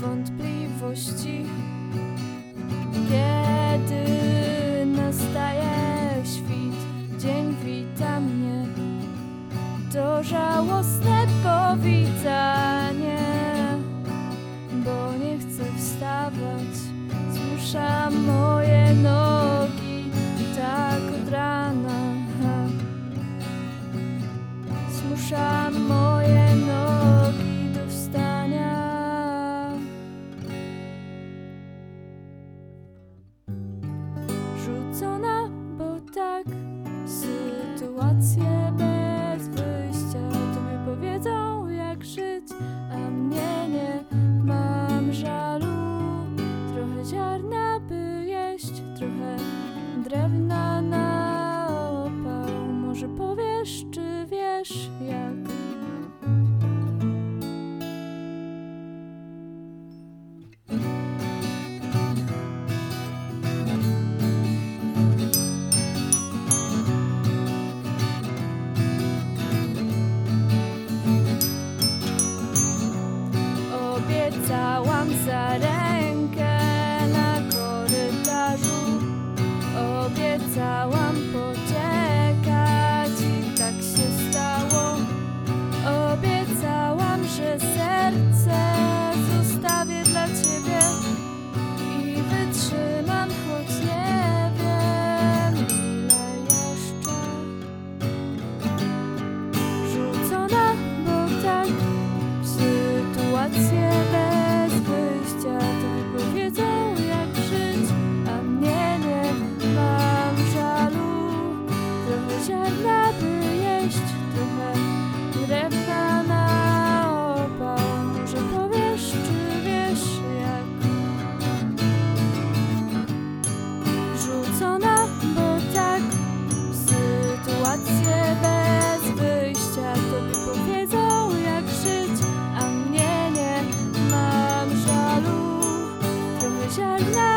wątpliwości. Kiedy nastaje świt, dzień wita mnie, to żałosne powitanie, bo nie chcę wstawać, zmuszam moje nogi tak od rana. Zmuszam moje sytuacje bez wyjścia to mi powiedzą jak żyć, a mnie nie. Mam żalu, trochę ziarna by jeść, trochę drewna. Chwycałam za rękę na korytarzu, obiecałam. shall know.